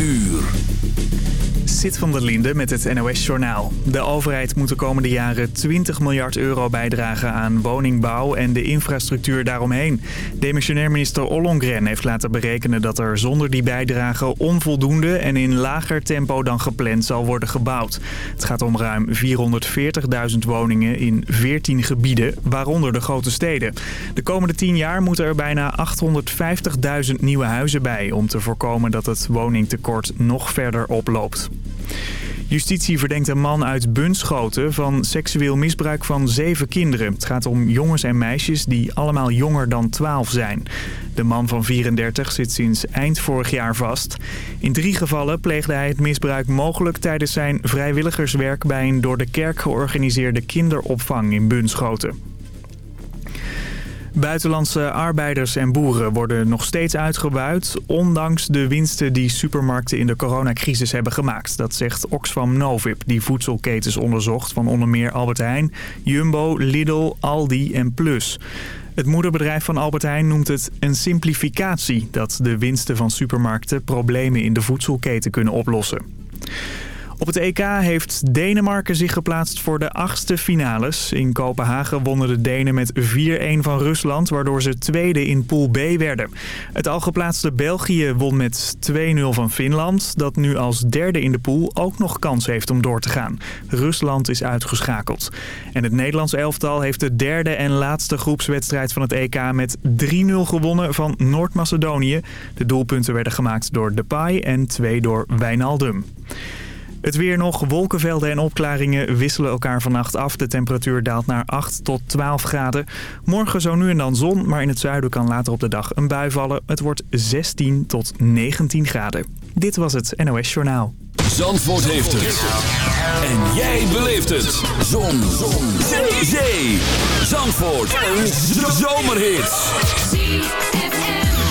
uur. Zit van der Linde met het NOS-journaal. De overheid moet de komende jaren 20 miljard euro bijdragen aan woningbouw en de infrastructuur daaromheen. Demissionair minister Ollongren heeft laten berekenen dat er zonder die bijdrage onvoldoende en in lager tempo dan gepland zal worden gebouwd. Het gaat om ruim 440.000 woningen in 14 gebieden, waaronder de grote steden. De komende 10 jaar moeten er bijna 850.000 nieuwe huizen bij om te voorkomen dat het woningtekort nog verder oploopt. Justitie verdenkt een man uit Bunschoten van seksueel misbruik van zeven kinderen. Het gaat om jongens en meisjes die allemaal jonger dan 12 zijn. De man van 34 zit sinds eind vorig jaar vast. In drie gevallen pleegde hij het misbruik mogelijk tijdens zijn vrijwilligerswerk... bij een door de kerk georganiseerde kinderopvang in Bunschoten. Buitenlandse arbeiders en boeren worden nog steeds uitgebuit... ondanks de winsten die supermarkten in de coronacrisis hebben gemaakt. Dat zegt Oxfam Novib, die voedselketens onderzocht... van onder meer Albert Heijn, Jumbo, Lidl, Aldi en Plus. Het moederbedrijf van Albert Heijn noemt het een simplificatie... dat de winsten van supermarkten problemen in de voedselketen kunnen oplossen. Op het EK heeft Denemarken zich geplaatst voor de achtste finales. In Kopenhagen wonnen de Denen met 4-1 van Rusland, waardoor ze tweede in Pool B werden. Het al geplaatste België won met 2-0 van Finland, dat nu als derde in de pool ook nog kans heeft om door te gaan. Rusland is uitgeschakeld. En het Nederlands elftal heeft de derde en laatste groepswedstrijd van het EK met 3-0 gewonnen van Noord-Macedonië. De doelpunten werden gemaakt door Depay en twee door Wijnaldum. Het weer nog. Wolkenvelden en opklaringen wisselen elkaar vannacht af. De temperatuur daalt naar 8 tot 12 graden. Morgen zo nu en dan zon, maar in het zuiden kan later op de dag een bui vallen. Het wordt 16 tot 19 graden. Dit was het NOS Journaal. Zandvoort heeft het. En jij beleeft het. Zon. zon. Zee. Zee. Zandvoort. Een zomerhit.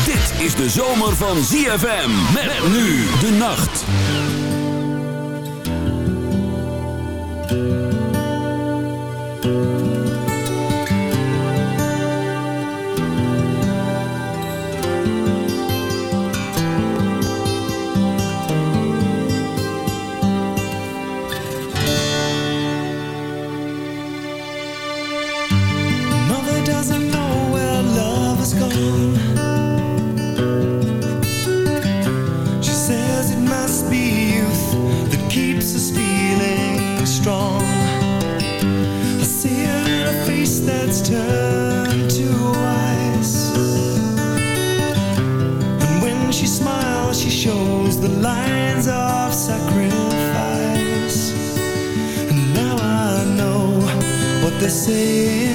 Dit is de zomer van ZFM. Met nu de nacht. Strong. I see her in a face that's turned to ice. And when she smiles, she shows the lines of sacrifice. And now I know what they're saying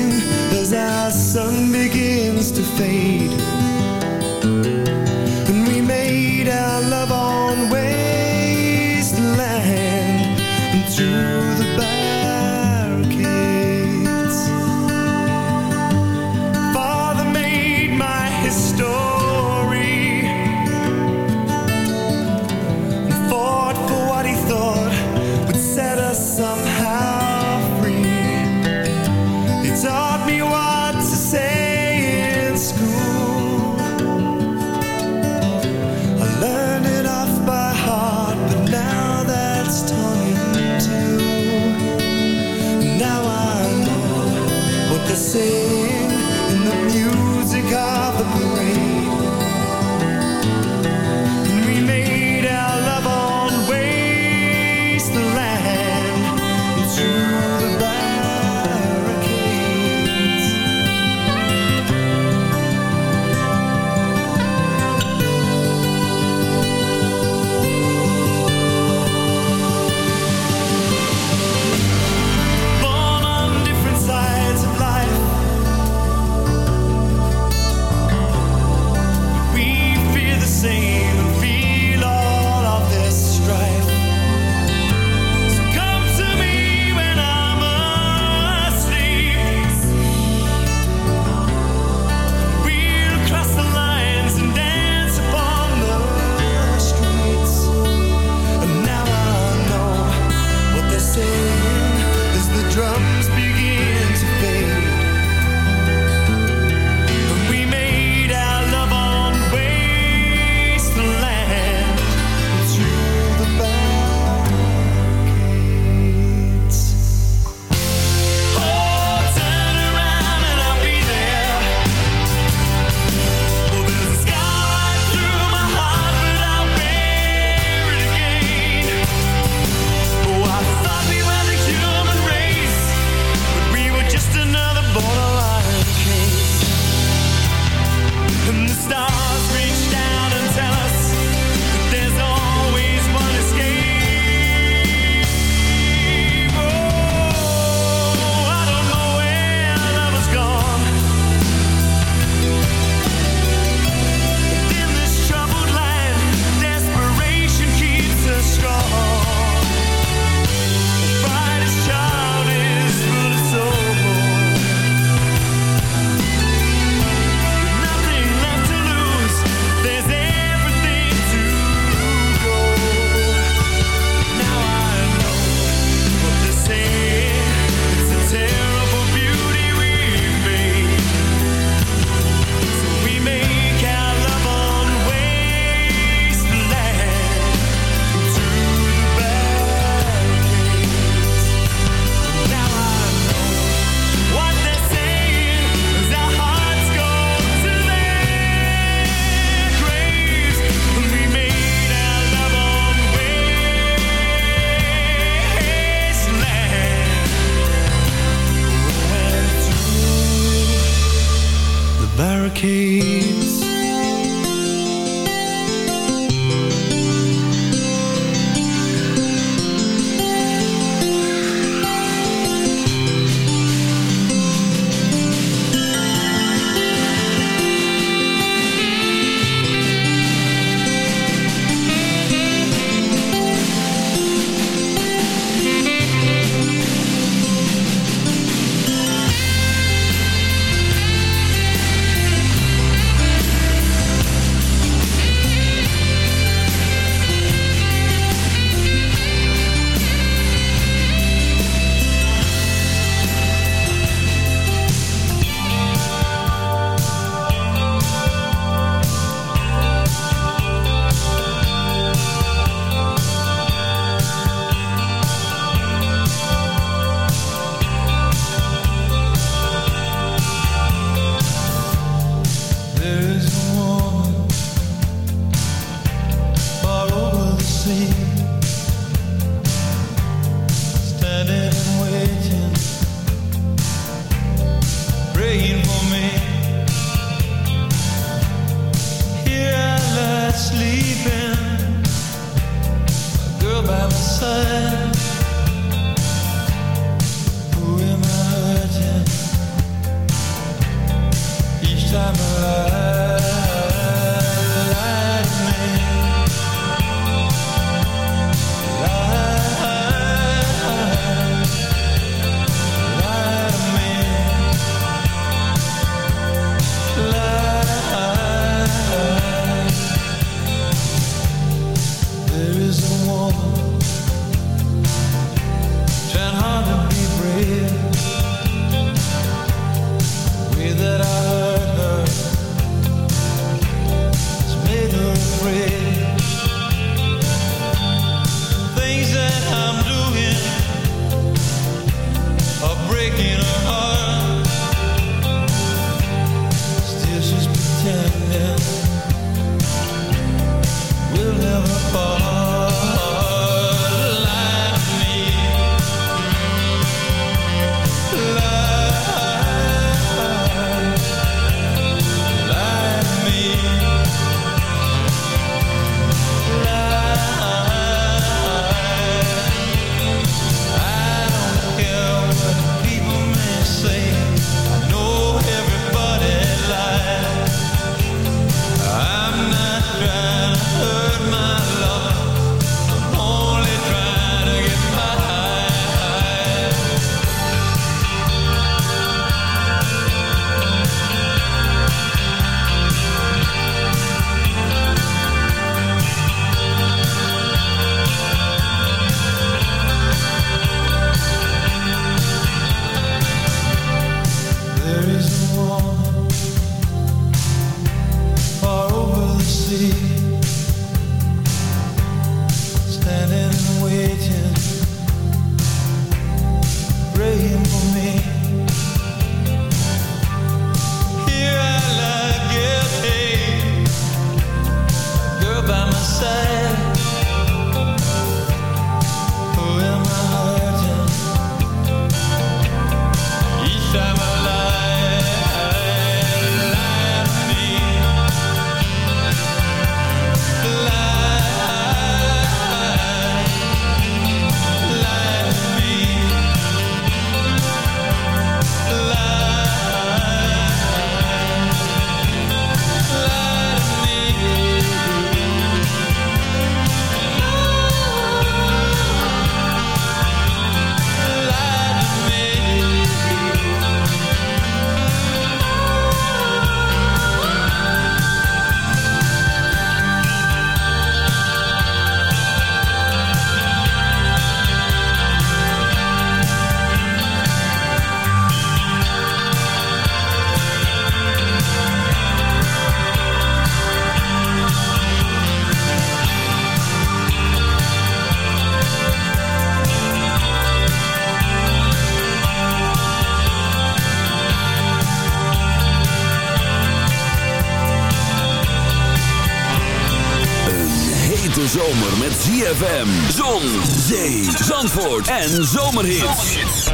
ZFM, Zon, Zee, Zandvoort en Zomerhits.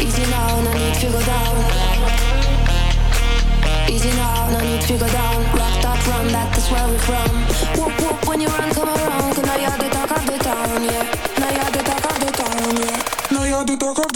Easy now, no need to go down. Easy now, no need to go down. Rock that run, that's where we're from. Whoop whoop, when you run, come around. Cause now you're the talk of the town, yeah. Now you're the talk of the town, yeah. Now you're the talk of the town.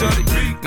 motherfucking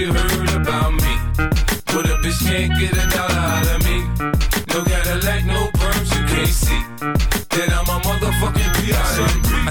you heard about me. A bitch can't get dollar out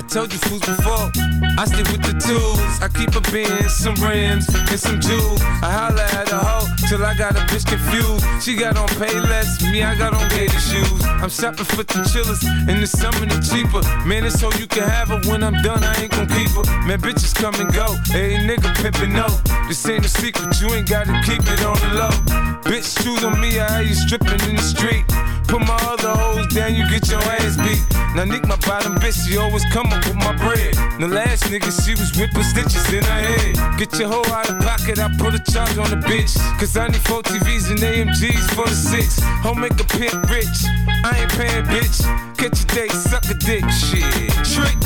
told you fools before, I stick with the tools. I keep a Benz, some rims, and some jewels. I holla at a hoe till I got a bitch confused. She got on pay less, me I got on gator shoes. I'm shopping for the chillers, and the summer the cheaper. Man, it's so you can have her when I'm done, I ain't gon' keep her. Man, bitches come and go, hey nigga pimpin' no. This ain't a secret, you ain't gotta keep it on the low. Bitch, shoes on me, I you stripping in the street. Put my other hoes down, you get your ass beat. Now Nick, my bottom bitch, she always come up with my bread. The last nigga, she was whipping stitches in her head. Get your hoe out of pocket, I put a charge on the bitch. Cause I need four TVs and AMGs for the six. Home make a pimp rich. I ain't paying, bitch. Catch a date, suck a dick, shit. Trick.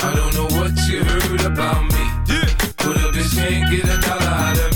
I don't know what you heard about me. Yeah. But a bitch can't get a dollar out of me.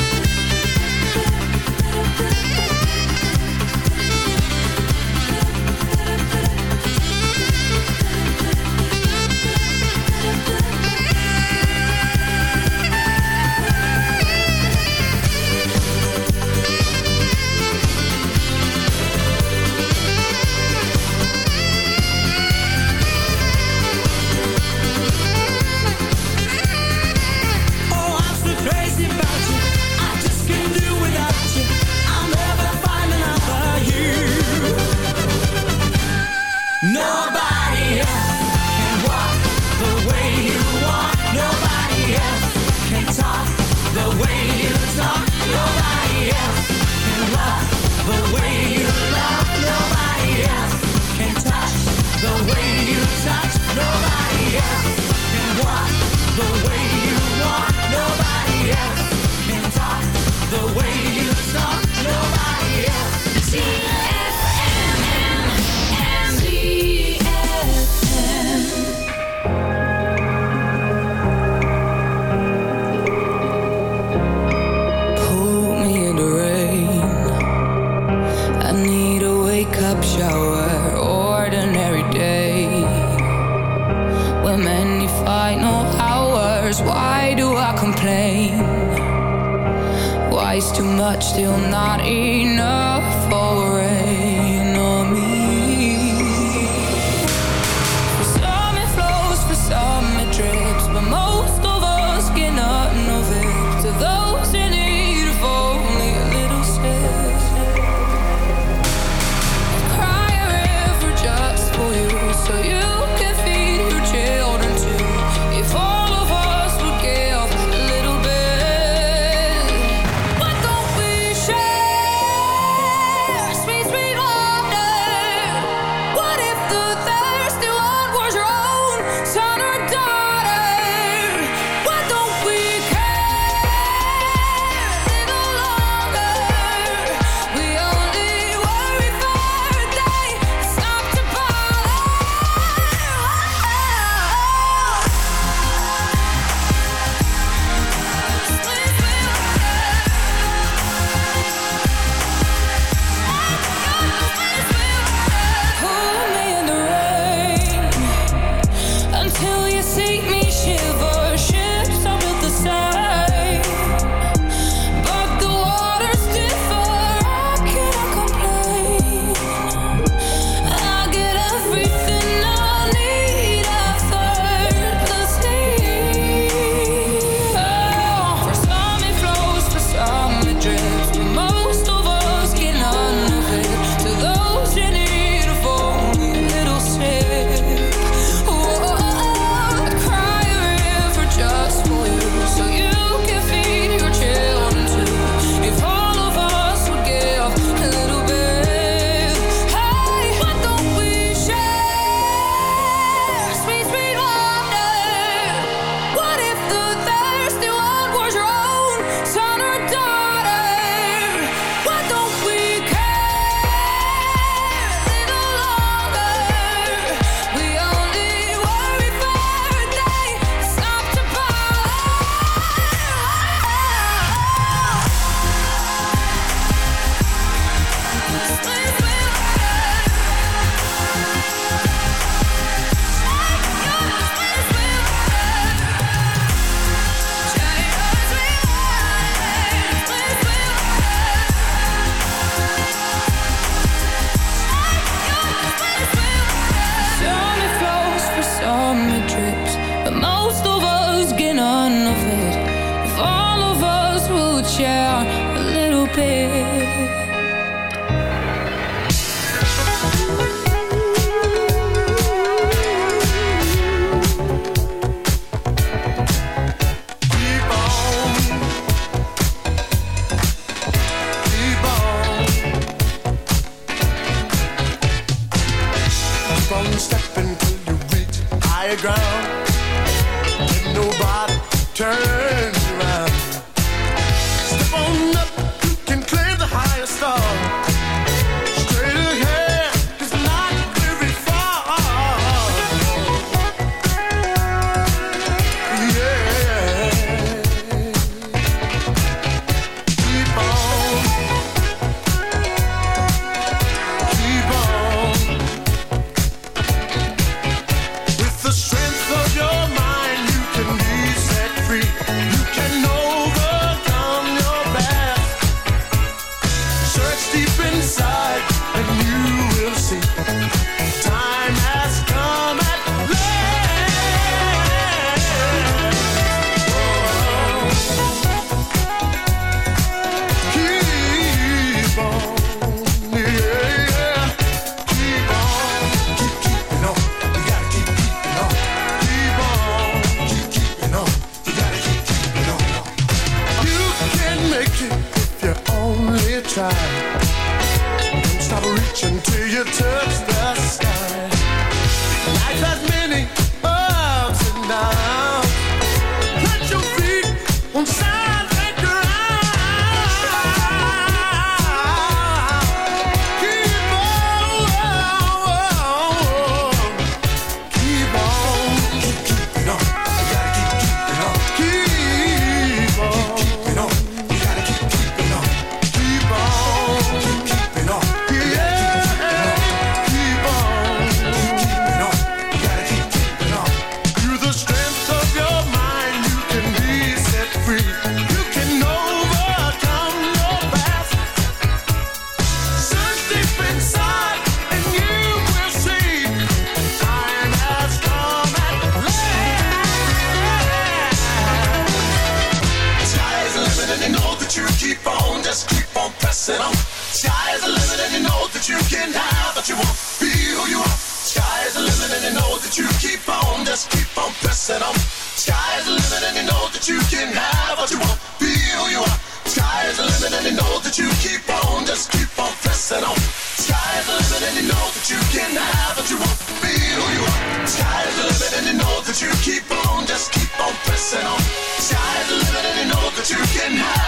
Tired of living and you know that you keep on, just keep on pressing on. Tired of living and you know that you can have.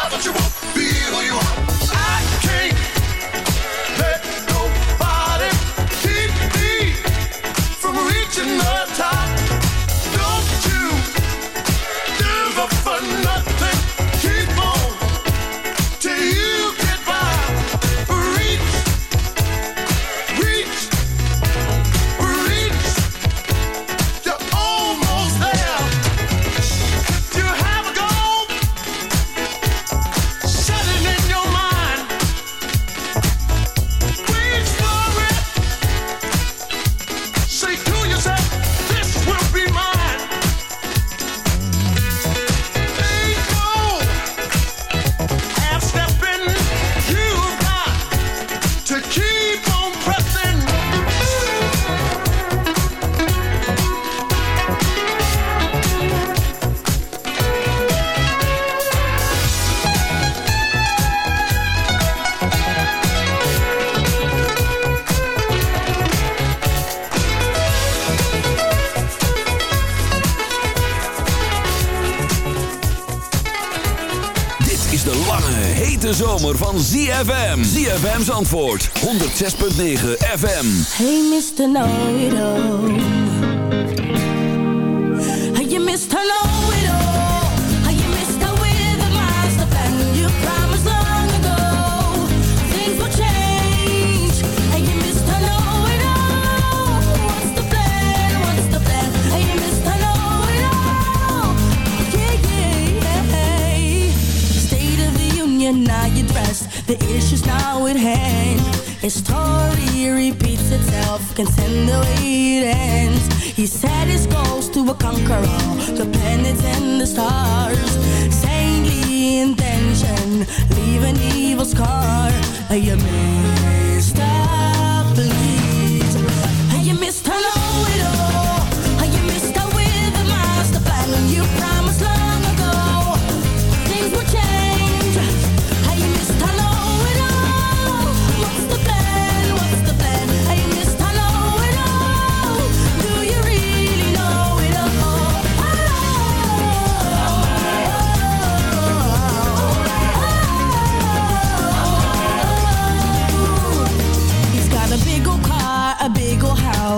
ZFM. ZFM's antwoord. 106.9 FM. Hey Mr. Know-it-all. Hey Mr. Know-it-all. night The issues now at hand. His story repeats itself Can't the way it ends. He set his goals to conquer all The planets and the stars. Saintly intention Leave an evil scar. A man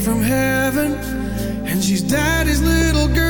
from heaven, and she's daddy's little girl.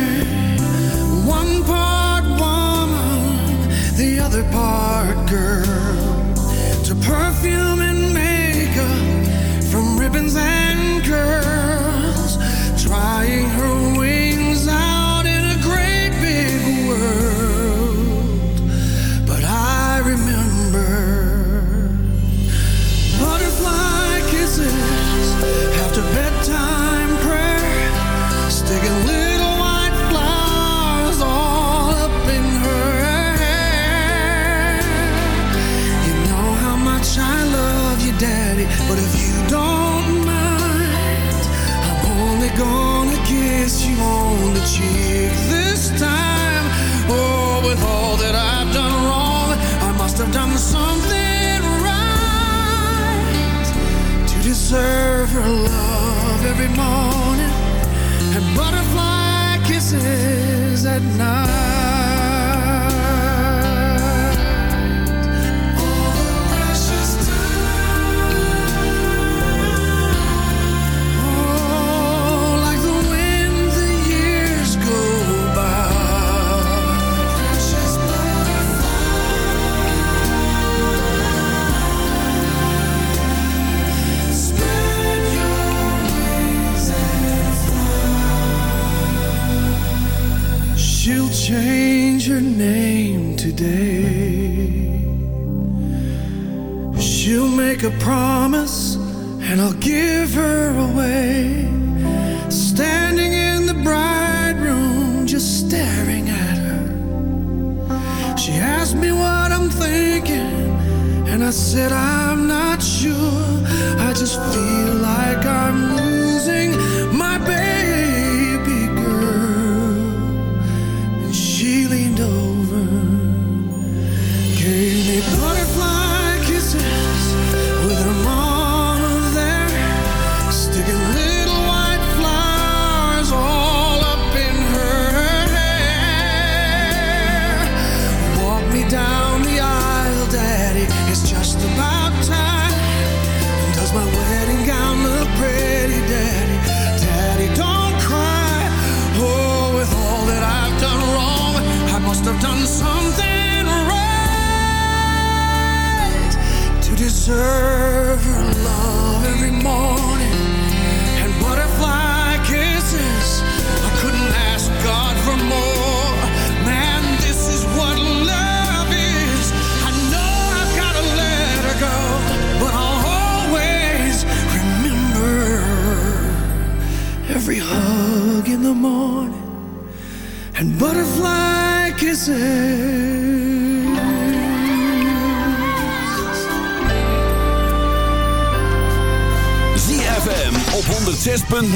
Other part, girl, to perfume and makeup, from ribbons and curls.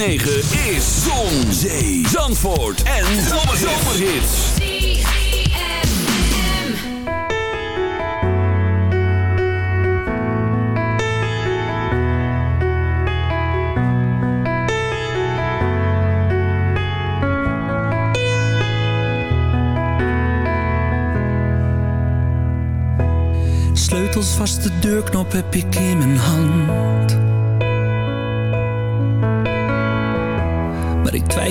Negen is Zon, Zee, Zandvoort en Zomerhits. Sleutels vast de deurknop heb ik in mijn hand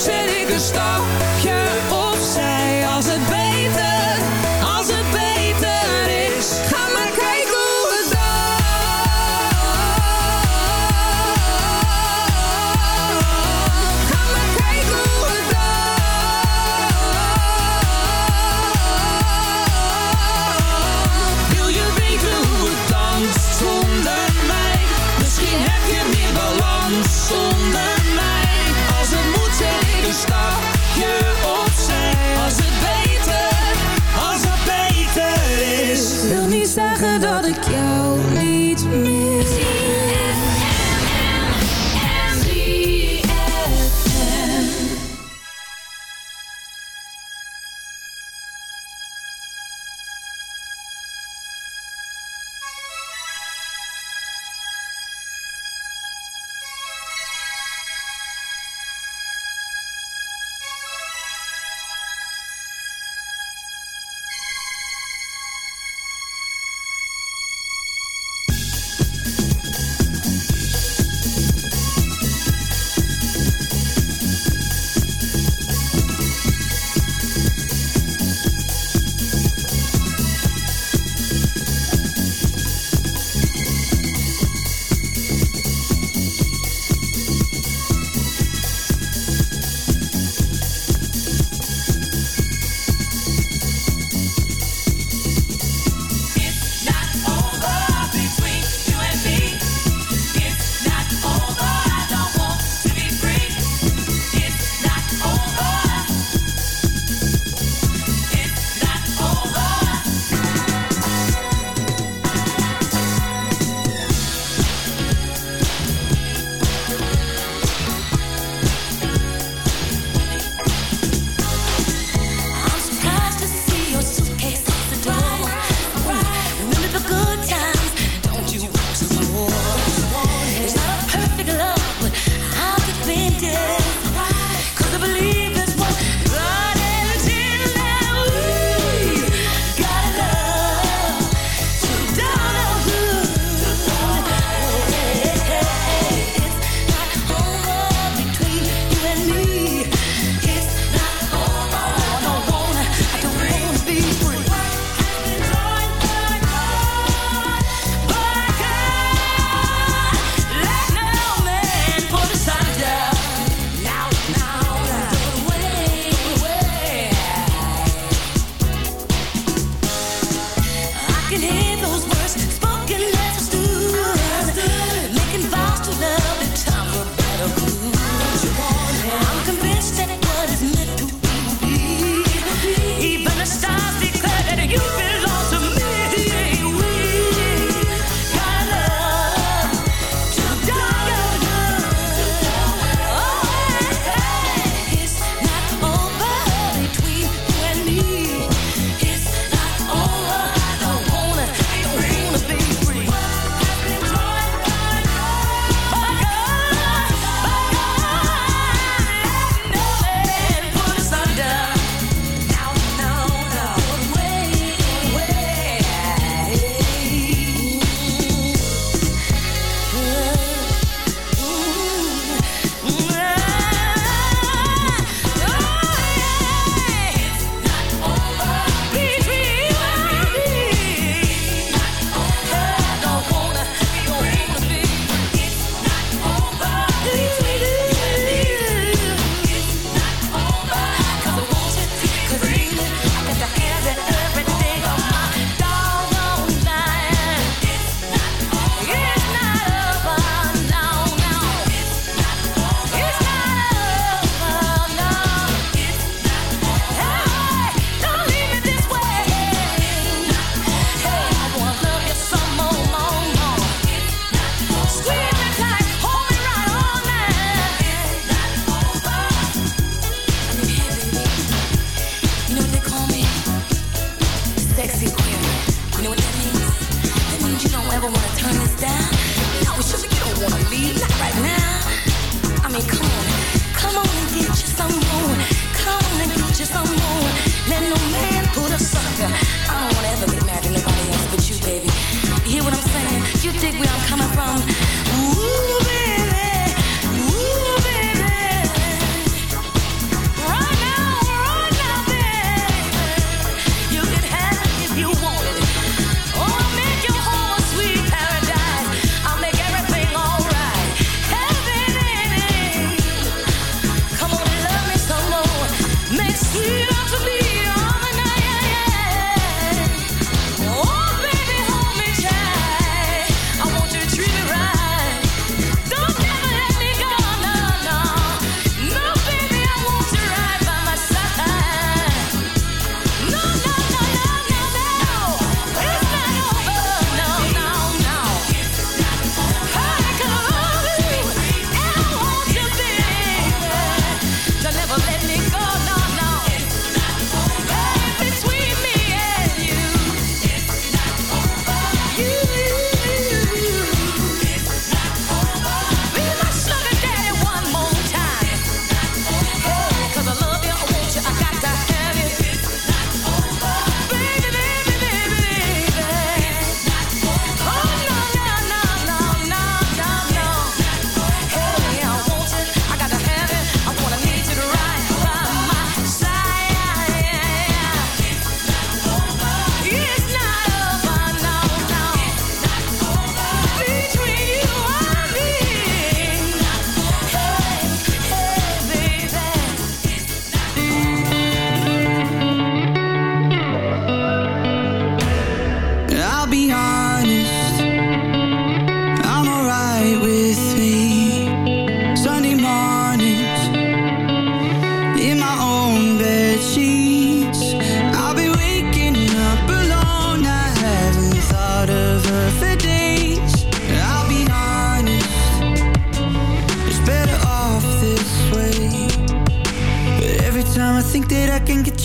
Als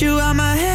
you out my head.